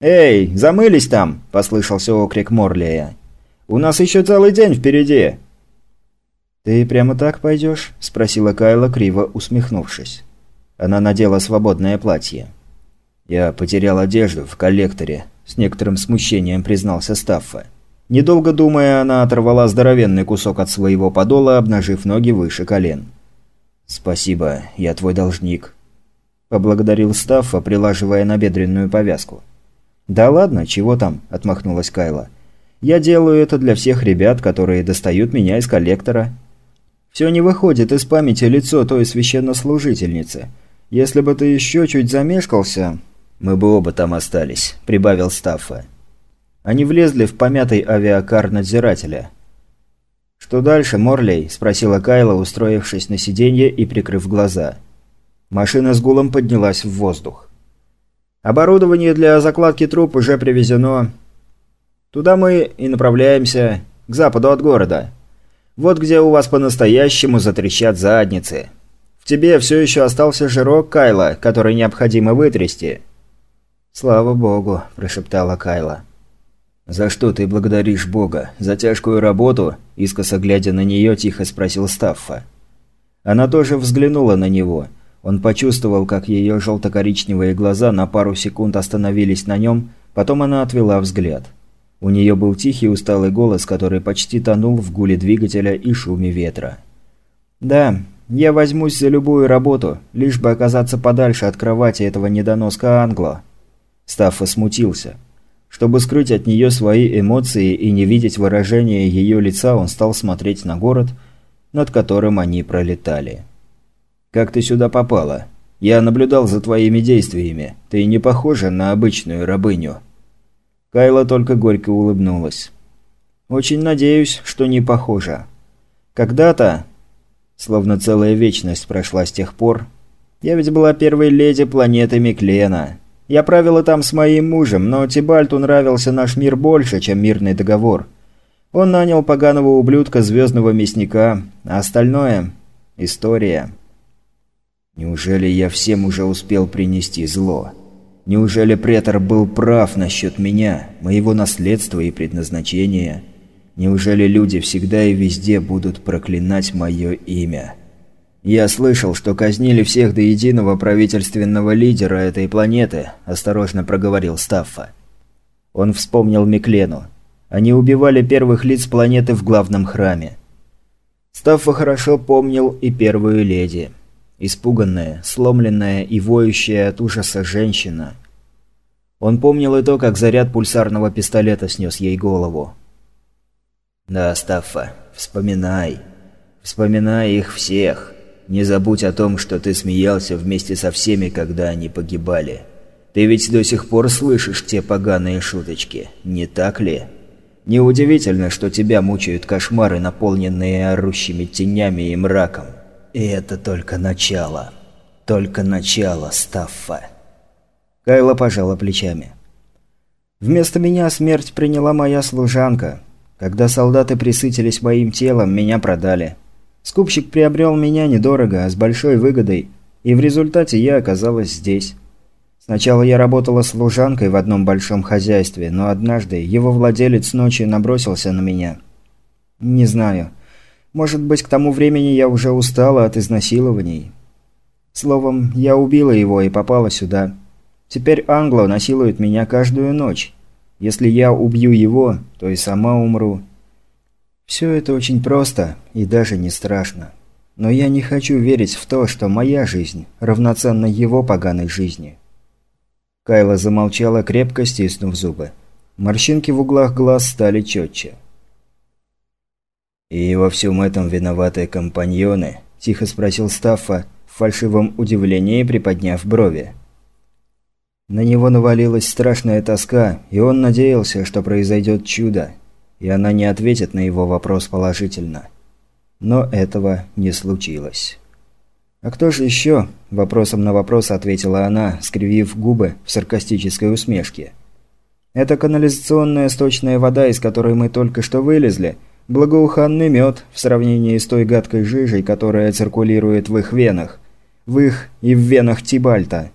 «Эй, замылись там!» – послышался окрик Морлея. «У нас еще целый день впереди!» «Ты прямо так пойдешь?» – спросила Кайла, криво усмехнувшись. Она надела свободное платье. «Я потерял одежду в коллекторе», – с некоторым смущением признался Стаффа. Недолго думая, она оторвала здоровенный кусок от своего подола, обнажив ноги выше колен. «Спасибо, я твой должник», – поблагодарил Стаффа, прилаживая набедренную повязку. «Да ладно, чего там?» – отмахнулась Кайла. «Я делаю это для всех ребят, которые достают меня из коллектора». «Все не выходит из памяти лицо той священнослужительницы. Если бы ты еще чуть замешкался...» «Мы бы оба там остались», – прибавил Стаффа. Они влезли в помятый авиакар надзирателя. «Что дальше, Морлей?» – спросила Кайла, устроившись на сиденье и прикрыв глаза. Машина с гулом поднялась в воздух. «Оборудование для закладки труб уже привезено. Туда мы и направляемся, к западу от города. Вот где у вас по-настоящему затрещат задницы. В тебе все еще остался жирок, Кайла, который необходимо вытрясти». «Слава богу», – прошептала Кайла. «За что ты благодаришь Бога? За тяжкую работу?» – искоса глядя на нее, тихо спросил Стаффа. Она тоже взглянула на него. Он почувствовал, как ее желто-коричневые глаза на пару секунд остановились на нем, потом она отвела взгляд. У нее был тихий усталый голос, который почти тонул в гуле двигателя и шуме ветра. «Да, я возьмусь за любую работу, лишь бы оказаться подальше от кровати этого недоноска Англо». Стаффа смутился. Чтобы скрыть от нее свои эмоции и не видеть выражения ее лица, он стал смотреть на город, над которым они пролетали. «Как ты сюда попала? Я наблюдал за твоими действиями. Ты не похожа на обычную рабыню». Кайла только горько улыбнулась. «Очень надеюсь, что не похожа. Когда-то, словно целая вечность прошла с тех пор, я ведь была первой леди планеты Миклена». Я правила там с моим мужем, но Тибальту нравился наш мир больше, чем мирный договор. Он нанял поганого ублюдка звездного мясника, а остальное – история. Неужели я всем уже успел принести зло? Неужели претор был прав насчет меня, моего наследства и предназначения? Неужели люди всегда и везде будут проклинать мое имя?» «Я слышал, что казнили всех до единого правительственного лидера этой планеты», – осторожно проговорил Стаффа. Он вспомнил Миклену. Они убивали первых лиц планеты в главном храме. Стаффа хорошо помнил и первую леди. Испуганная, сломленная и воющая от ужаса женщина. Он помнил и то, как заряд пульсарного пистолета снес ей голову. «Да, Стаффа, вспоминай. Вспоминай их всех». Не забудь о том, что ты смеялся вместе со всеми, когда они погибали. Ты ведь до сих пор слышишь те поганые шуточки, не так ли? Неудивительно, что тебя мучают кошмары, наполненные орущими тенями и мраком. И это только начало. Только начало, Стаффа. Кайла пожала плечами. Вместо меня смерть приняла моя служанка. Когда солдаты присытились моим телом, меня продали. Скупщик приобрел меня недорого, а с большой выгодой, и в результате я оказалась здесь. Сначала я работала служанкой в одном большом хозяйстве, но однажды его владелец ночью набросился на меня. Не знаю. Может быть, к тому времени я уже устала от изнасилований. Словом, я убила его и попала сюда. Теперь Англо насилует меня каждую ночь. Если я убью его, то и сама умру. Все это очень просто и даже не страшно. Но я не хочу верить в то, что моя жизнь равноценна его поганой жизни. Кайла замолчала, крепко стиснув зубы. Морщинки в углах глаз стали четче. «И во всем этом виноваты компаньоны?» – тихо спросил Стаффа, в фальшивом удивлении приподняв брови. На него навалилась страшная тоска, и он надеялся, что произойдет чудо, и она не ответит на его вопрос положительно. Но этого не случилось. «А кто же еще?» – вопросом на вопрос ответила она, скривив губы в саркастической усмешке. «Это канализационная сточная вода, из которой мы только что вылезли. Благоуханный мед в сравнении с той гадкой жижей, которая циркулирует в их венах. В их и в венах Тибальта».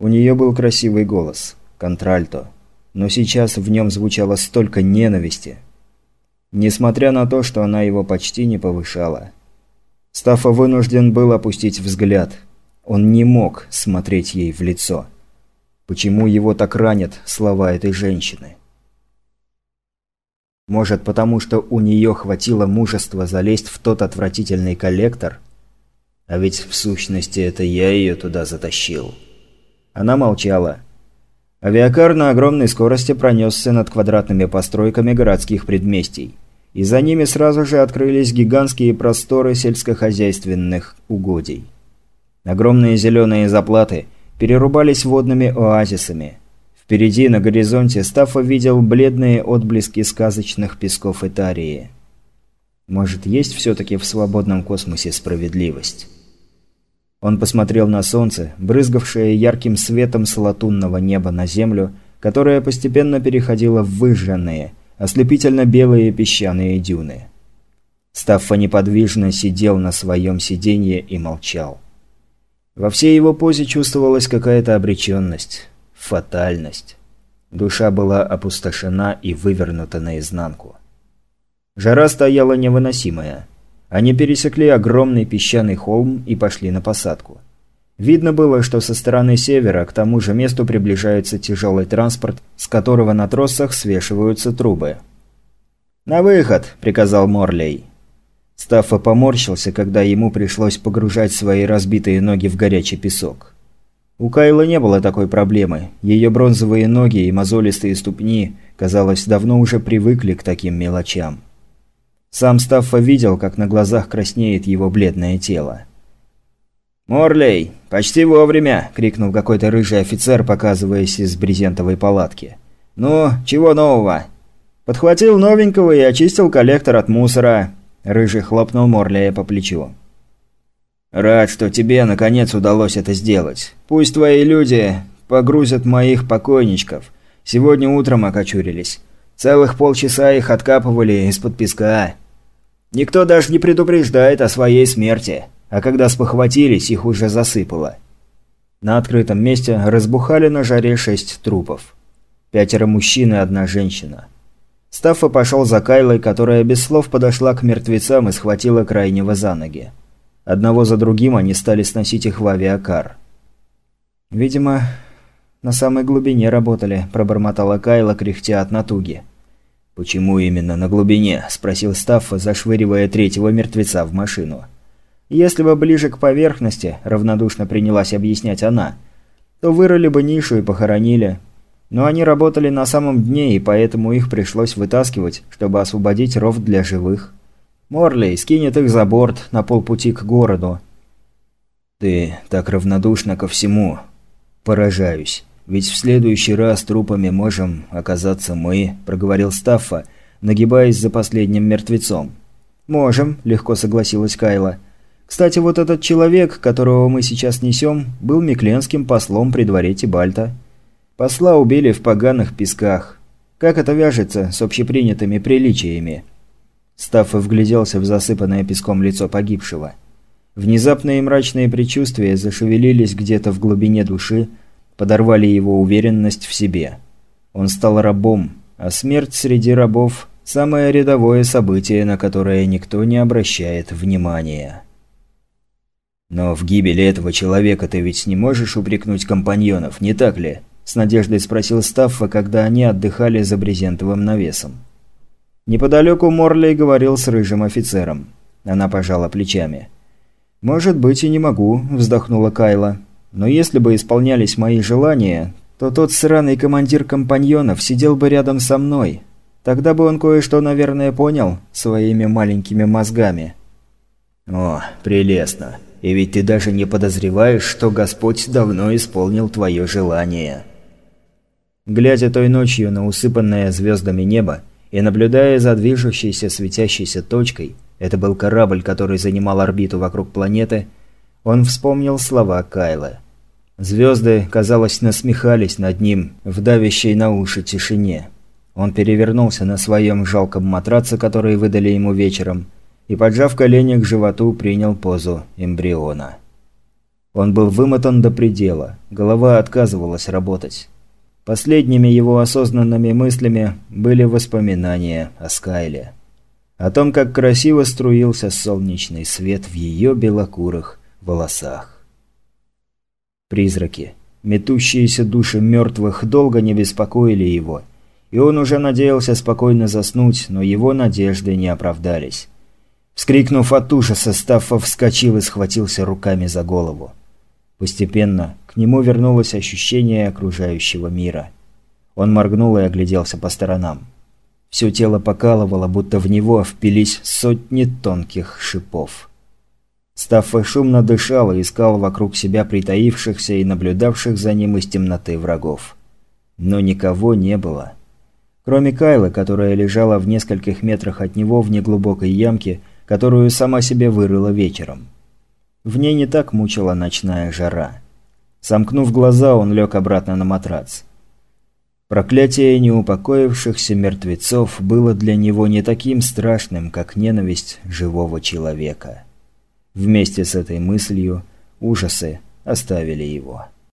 У нее был красивый голос. Контральто. но сейчас в нем звучало столько ненависти. Несмотря на то, что она его почти не повышала. Стаффа вынужден был опустить взгляд. Он не мог смотреть ей в лицо. Почему его так ранят слова этой женщины? Может, потому что у нее хватило мужества залезть в тот отвратительный коллектор? А ведь в сущности это я ее туда затащил. Она молчала. Авиакар на огромной скорости пронесся над квадратными постройками городских предместий. И за ними сразу же открылись гигантские просторы сельскохозяйственных угодий. Огромные зеленые заплаты перерубались водными оазисами. Впереди, на горизонте, Стаффа видел бледные отблески сказочных песков Итарии. Может, есть все-таки в свободном космосе справедливость? Он посмотрел на солнце, брызгавшее ярким светом с латунного неба на землю, которая постепенно переходила в выжженные, ослепительно-белые песчаные дюны. Стаффа неподвижно сидел на своем сиденье и молчал. Во всей его позе чувствовалась какая-то обреченность, фатальность. Душа была опустошена и вывернута наизнанку. Жара стояла невыносимая. Они пересекли огромный песчаный холм и пошли на посадку. Видно было, что со стороны севера к тому же месту приближается тяжелый транспорт, с которого на тросах свешиваются трубы. «На выход!» – приказал Морлей. Стаффа поморщился, когда ему пришлось погружать свои разбитые ноги в горячий песок. У Кайла не было такой проблемы. Ее бронзовые ноги и мозолистые ступни, казалось, давно уже привыкли к таким мелочам. Сам Стаффа видел, как на глазах краснеет его бледное тело. «Морлей, почти вовремя!» – крикнул какой-то рыжий офицер, показываясь из брезентовой палатки. «Ну, чего нового?» «Подхватил новенького и очистил коллектор от мусора». Рыжий хлопнул Морлея по плечу. «Рад, что тебе, наконец, удалось это сделать. Пусть твои люди погрузят моих покойничков. Сегодня утром окочурились. Целых полчаса их откапывали из-под песка. Никто даже не предупреждает о своей смерти, а когда спохватились, их уже засыпало. На открытом месте разбухали на жаре шесть трупов. Пятеро мужчин и одна женщина. Стаффа пошел за Кайлой, которая без слов подошла к мертвецам и схватила крайнего за ноги. Одного за другим они стали сносить их в авиакар. «Видимо, на самой глубине работали», – пробормотала Кайла, кряхтя от натуги. «Почему именно на глубине?» – спросил Стаффа, зашвыривая третьего мертвеца в машину. «Если бы ближе к поверхности», – равнодушно принялась объяснять она, – «то вырыли бы нишу и похоронили. Но они работали на самом дне, и поэтому их пришлось вытаскивать, чтобы освободить ров для живых. Морли скинет их за борт на полпути к городу». «Ты так равнодушна ко всему. Поражаюсь». Ведь в следующий раз трупами можем оказаться мы», – проговорил Стаффа, нагибаясь за последним мертвецом. «Можем», – легко согласилась Кайла. «Кстати, вот этот человек, которого мы сейчас несем, был микленским послом при дворе Тибальта. Посла убили в поганых песках. Как это вяжется с общепринятыми приличиями?» Стаффа вгляделся в засыпанное песком лицо погибшего. Внезапные мрачные предчувствия зашевелились где-то в глубине души, подорвали его уверенность в себе. Он стал рабом, а смерть среди рабов – самое рядовое событие, на которое никто не обращает внимания. «Но в гибели этого человека ты ведь не можешь упрекнуть компаньонов, не так ли?» – с надеждой спросил Стаффа, когда они отдыхали за брезентовым навесом. Неподалеку Морлей говорил с рыжим офицером. Она пожала плечами. «Может быть и не могу», – вздохнула Кайла. Но если бы исполнялись мои желания, то тот сраный командир компаньонов сидел бы рядом со мной. Тогда бы он кое-что, наверное, понял своими маленькими мозгами. О, прелестно. И ведь ты даже не подозреваешь, что Господь давно исполнил твое желание. Глядя той ночью на усыпанное звездами небо и наблюдая за движущейся светящейся точкой, это был корабль, который занимал орбиту вокруг планеты, он вспомнил слова Кайла. Звезды, казалось, насмехались над ним в давящей на уши тишине. Он перевернулся на своем жалком матраце, который выдали ему вечером, и, поджав колени к животу, принял позу эмбриона. Он был вымотан до предела, голова отказывалась работать. Последними его осознанными мыслями были воспоминания о Скайле. О том, как красиво струился солнечный свет в ее белокурых волосах. Призраки, метущиеся души мертвых, долго не беспокоили его, и он уже надеялся спокойно заснуть, но его надежды не оправдались. Вскрикнув от ужаса, Стаффа вскочил и схватился руками за голову. Постепенно к нему вернулось ощущение окружающего мира. Он моргнул и огляделся по сторонам. Все тело покалывало, будто в него впились сотни тонких шипов. Стаффа шумно дышал и искал вокруг себя притаившихся и наблюдавших за ним из темноты врагов. Но никого не было. Кроме Кайлы, которая лежала в нескольких метрах от него в неглубокой ямке, которую сама себе вырыла вечером. В ней не так мучила ночная жара. Сомкнув глаза, он лег обратно на матрац. Проклятие неупокоившихся мертвецов было для него не таким страшным, как ненависть живого человека. Вместе с этой мыслью ужасы оставили его.